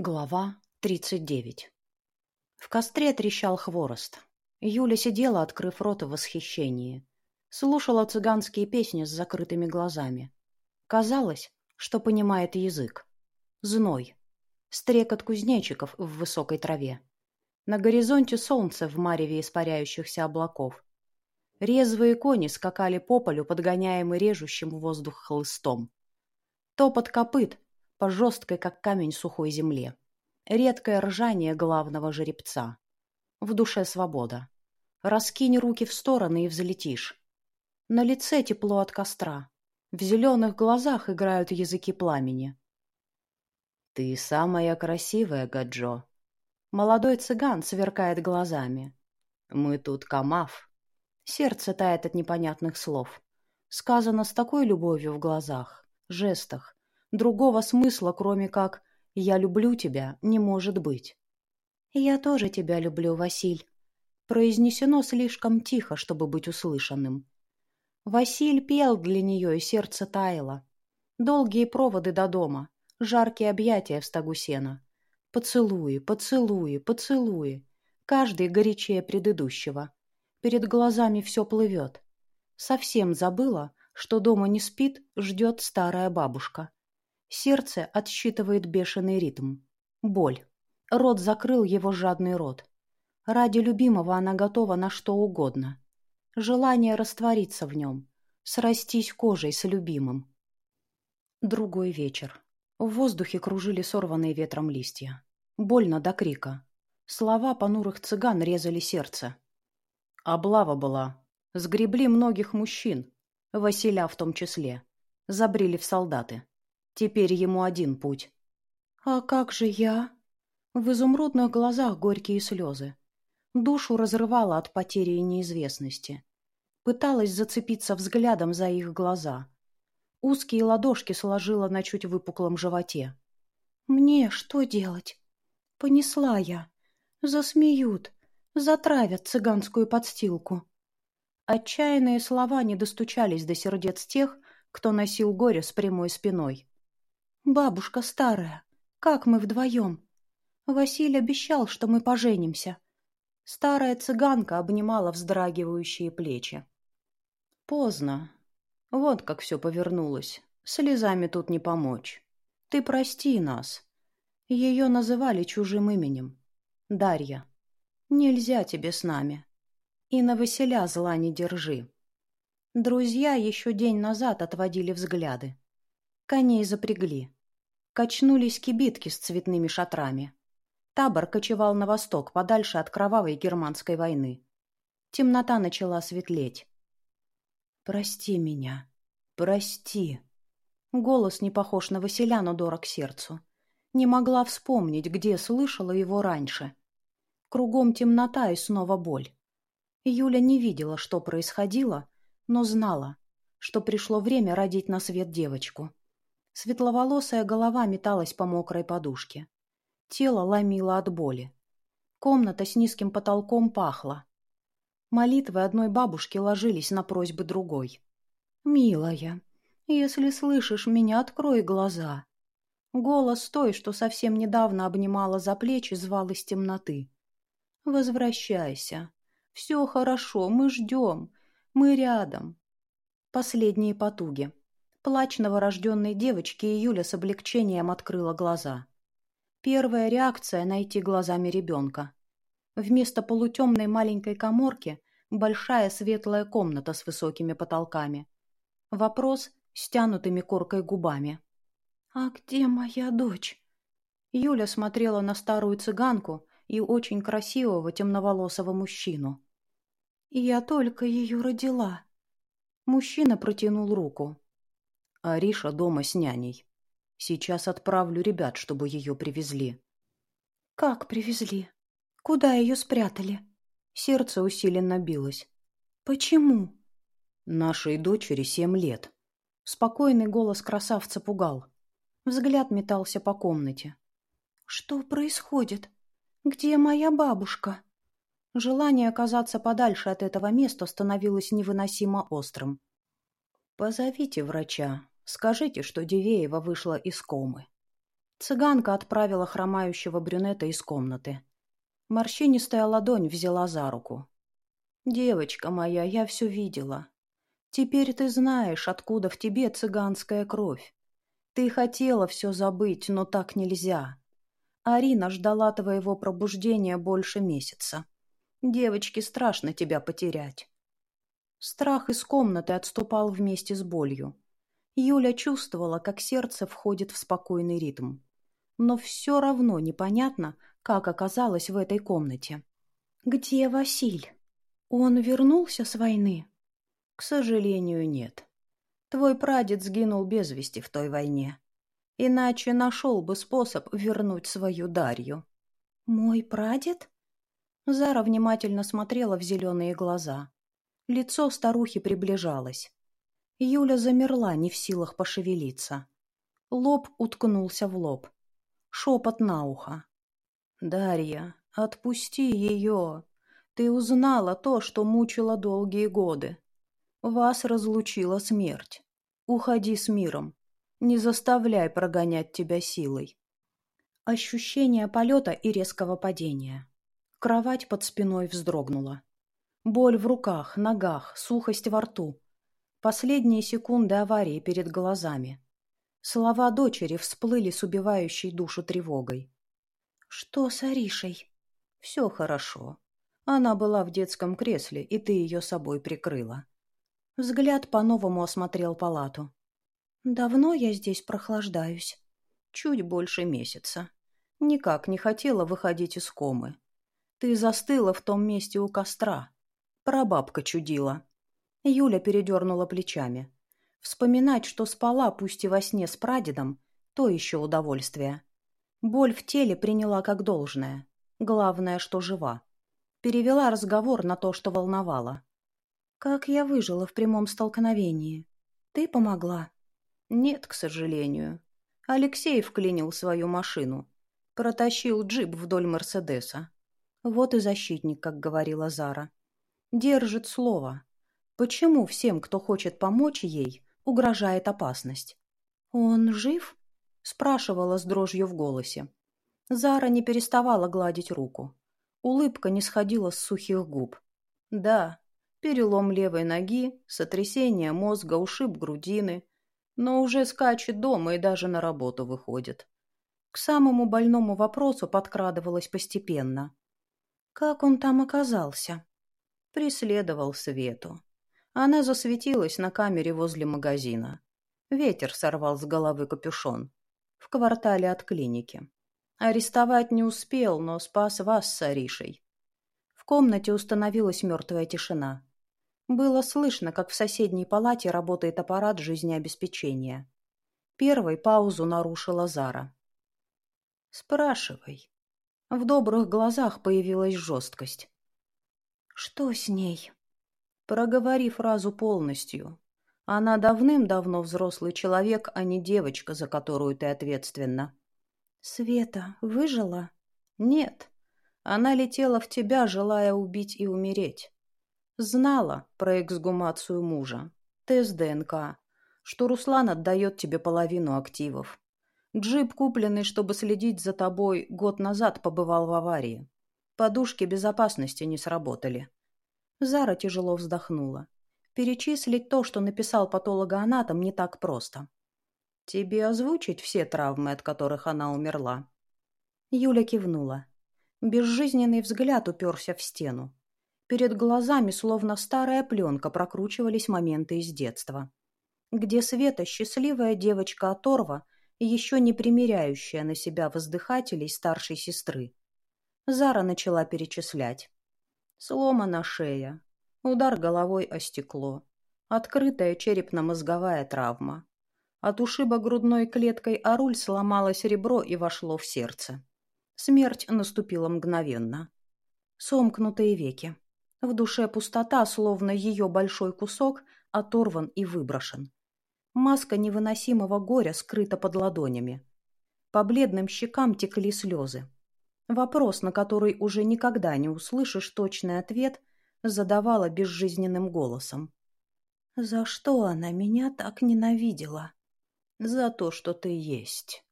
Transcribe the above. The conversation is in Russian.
Глава 39 В костре трещал хворост. Юля сидела, открыв рот в восхищении. Слушала цыганские песни с закрытыми глазами. Казалось, что понимает язык. Зной. Стрекот кузнечиков в высокой траве. На горизонте солнце в мареве испаряющихся облаков. Резвые кони скакали по полю, подгоняемые режущим воздух хлыстом. Топот копыт — по жесткой, как камень, сухой земле. Редкое ржание главного жеребца. В душе свобода. Раскинь руки в стороны и взлетишь. На лице тепло от костра. В зеленых глазах играют языки пламени. «Ты самая красивая, Гаджо!» Молодой цыган сверкает глазами. «Мы тут камав!» Сердце тает от непонятных слов. Сказано с такой любовью в глазах, жестах, Другого смысла, кроме как «я люблю тебя», не может быть. «Я тоже тебя люблю, Василь», произнесено слишком тихо, чтобы быть услышанным. Василь пел для нее, и сердце таяло. Долгие проводы до дома, жаркие объятия в стогу сена. Поцелуи, поцелуи, поцелуи. Каждый горячее предыдущего. Перед глазами все плывет. Совсем забыла, что дома не спит, ждет старая бабушка. Сердце отсчитывает бешеный ритм. Боль. Рот закрыл его жадный рот. Ради любимого она готова на что угодно. Желание раствориться в нем, срастись кожей с любимым. Другой вечер. В воздухе кружили сорванные ветром листья. Больно до крика. Слова понурых цыган резали сердце. Облава была. Сгребли многих мужчин, Василя в том числе. Забрили в солдаты. Теперь ему один путь. «А как же я?» В изумрудных глазах горькие слезы. Душу разрывала от потери и неизвестности. Пыталась зацепиться взглядом за их глаза. Узкие ладошки сложила на чуть выпуклом животе. «Мне что делать?» Понесла я. Засмеют, затравят цыганскую подстилку. Отчаянные слова не достучались до сердец тех, кто носил горе с прямой спиной. Бабушка старая, как мы вдвоем? Василий обещал, что мы поженимся. Старая цыганка обнимала вздрагивающие плечи. Поздно. Вот как все повернулось. Слезами тут не помочь. Ты прости нас. Ее называли чужим именем. Дарья. Нельзя тебе с нами. И на Василя зла не держи. Друзья еще день назад отводили взгляды. Коней запрягли. Качнулись кибитки с цветными шатрами. Табор кочевал на восток, подальше от кровавой германской войны. Темнота начала светлеть. «Прости меня. Прости». Голос не похож на Василя, но дорог сердцу. Не могла вспомнить, где слышала его раньше. Кругом темнота и снова боль. Юля не видела, что происходило, но знала, что пришло время родить на свет девочку. Светловолосая голова металась по мокрой подушке. Тело ломило от боли. Комната с низким потолком пахла. Молитвы одной бабушки ложились на просьбы другой. «Милая, если слышишь меня, открой глаза». Голос той, что совсем недавно обнимала за плечи, звал из темноты. «Возвращайся. Все хорошо, мы ждем. Мы рядом». Последние потуги. Плач новорожденной девочки, и Юля с облегчением открыла глаза. Первая реакция — найти глазами ребенка. Вместо полутемной маленькой коморки — большая светлая комната с высокими потолками. Вопрос с тянутыми коркой губами. «А где моя дочь?» Юля смотрела на старую цыганку и очень красивого темноволосого мужчину. «Я только ее родила». Мужчина протянул руку. Ариша дома с няней. Сейчас отправлю ребят, чтобы ее привезли. Как привезли? Куда ее спрятали? Сердце усиленно билось. Почему? Нашей дочери семь лет. Спокойный голос красавца пугал. Взгляд метался по комнате. Что происходит? Где моя бабушка? Желание оказаться подальше от этого места становилось невыносимо острым. «Позовите врача. Скажите, что Дивеева вышла из комы». Цыганка отправила хромающего брюнета из комнаты. Морщинистая ладонь взяла за руку. «Девочка моя, я все видела. Теперь ты знаешь, откуда в тебе цыганская кровь. Ты хотела все забыть, но так нельзя. Арина ждала твоего пробуждения больше месяца. Девочке страшно тебя потерять. Страх из комнаты отступал вместе с болью. Юля чувствовала, как сердце входит в спокойный ритм. Но все равно непонятно, как оказалась в этой комнате. «Где Василь? Он вернулся с войны?» «К сожалению, нет. Твой прадед сгинул без вести в той войне. Иначе нашел бы способ вернуть свою Дарью». «Мой прадед?» Зара внимательно смотрела в зеленые глаза. Лицо старухи приближалось. Юля замерла, не в силах пошевелиться. Лоб уткнулся в лоб. Шепот на ухо. «Дарья, отпусти ее. Ты узнала то, что мучила долгие годы. Вас разлучила смерть. Уходи с миром. Не заставляй прогонять тебя силой». Ощущение полета и резкого падения. Кровать под спиной вздрогнула. Боль в руках, ногах, сухость во рту. Последние секунды аварии перед глазами. Слова дочери всплыли с убивающей душу тревогой. «Что с Аришей?» «Все хорошо. Она была в детском кресле, и ты ее собой прикрыла». Взгляд по-новому осмотрел палату. «Давно я здесь прохлаждаюсь?» «Чуть больше месяца. Никак не хотела выходить из комы. Ты застыла в том месте у костра. Прабабка чудила. Юля передернула плечами. Вспоминать, что спала, пусть и во сне с прадедом, то еще удовольствие. Боль в теле приняла как должное. Главное, что жива. Перевела разговор на то, что волновало. «Как я выжила в прямом столкновении? Ты помогла?» «Нет, к сожалению. Алексей вклинил свою машину. Протащил джип вдоль Мерседеса. Вот и защитник, как говорила Зара. Держит слово. Почему всем, кто хочет помочь ей, угрожает опасность? «Он жив?» — спрашивала с дрожью в голосе. Зара не переставала гладить руку. Улыбка не сходила с сухих губ. «Да, перелом левой ноги, сотрясение мозга, ушиб грудины, но уже скачет дома и даже на работу выходит». К самому больному вопросу подкрадывалась постепенно. Как он там оказался? Преследовал Свету. Она засветилась на камере возле магазина. Ветер сорвал с головы капюшон. В квартале от клиники. Арестовать не успел, но спас вас с Аришей. В комнате установилась мертвая тишина. Было слышно, как в соседней палате работает аппарат жизнеобеспечения. Первой паузу нарушила Зара. «Спрашивай», в добрых глазах появилась жесткость. «Что с ней?» Проговори фразу полностью. Она давным-давно взрослый человек, а не девочка, за которую ты ответственна. «Света выжила?» «Нет. Она летела в тебя, желая убить и умереть. Знала про эксгумацию мужа, тест ДНК, что Руслан отдает тебе половину активов. Джип, купленный, чтобы следить за тобой, год назад побывал в аварии. Подушки безопасности не сработали. Зара тяжело вздохнула. Перечислить то, что написал патологоанатом, не так просто. Тебе озвучить все травмы, от которых она умерла? Юля кивнула. Безжизненный взгляд уперся в стену. Перед глазами, словно старая пленка, прокручивались моменты из детства. Где Света, счастливая девочка оторва, еще не примеряющая на себя воздыхателей старшей сестры. Зара начала перечислять. Сломана шея, удар головой о стекло, открытая черепно-мозговая травма. От ушиба грудной клеткой Аруль сломалось ребро и вошло в сердце. Смерть наступила мгновенно. Сомкнутые веки. В душе пустота, словно ее большой кусок, оторван и выброшен. Маска невыносимого горя скрыта под ладонями. По бледным щекам текли слезы. Вопрос, на который уже никогда не услышишь точный ответ, задавала безжизненным голосом. «За что она меня так ненавидела?» «За то, что ты есть».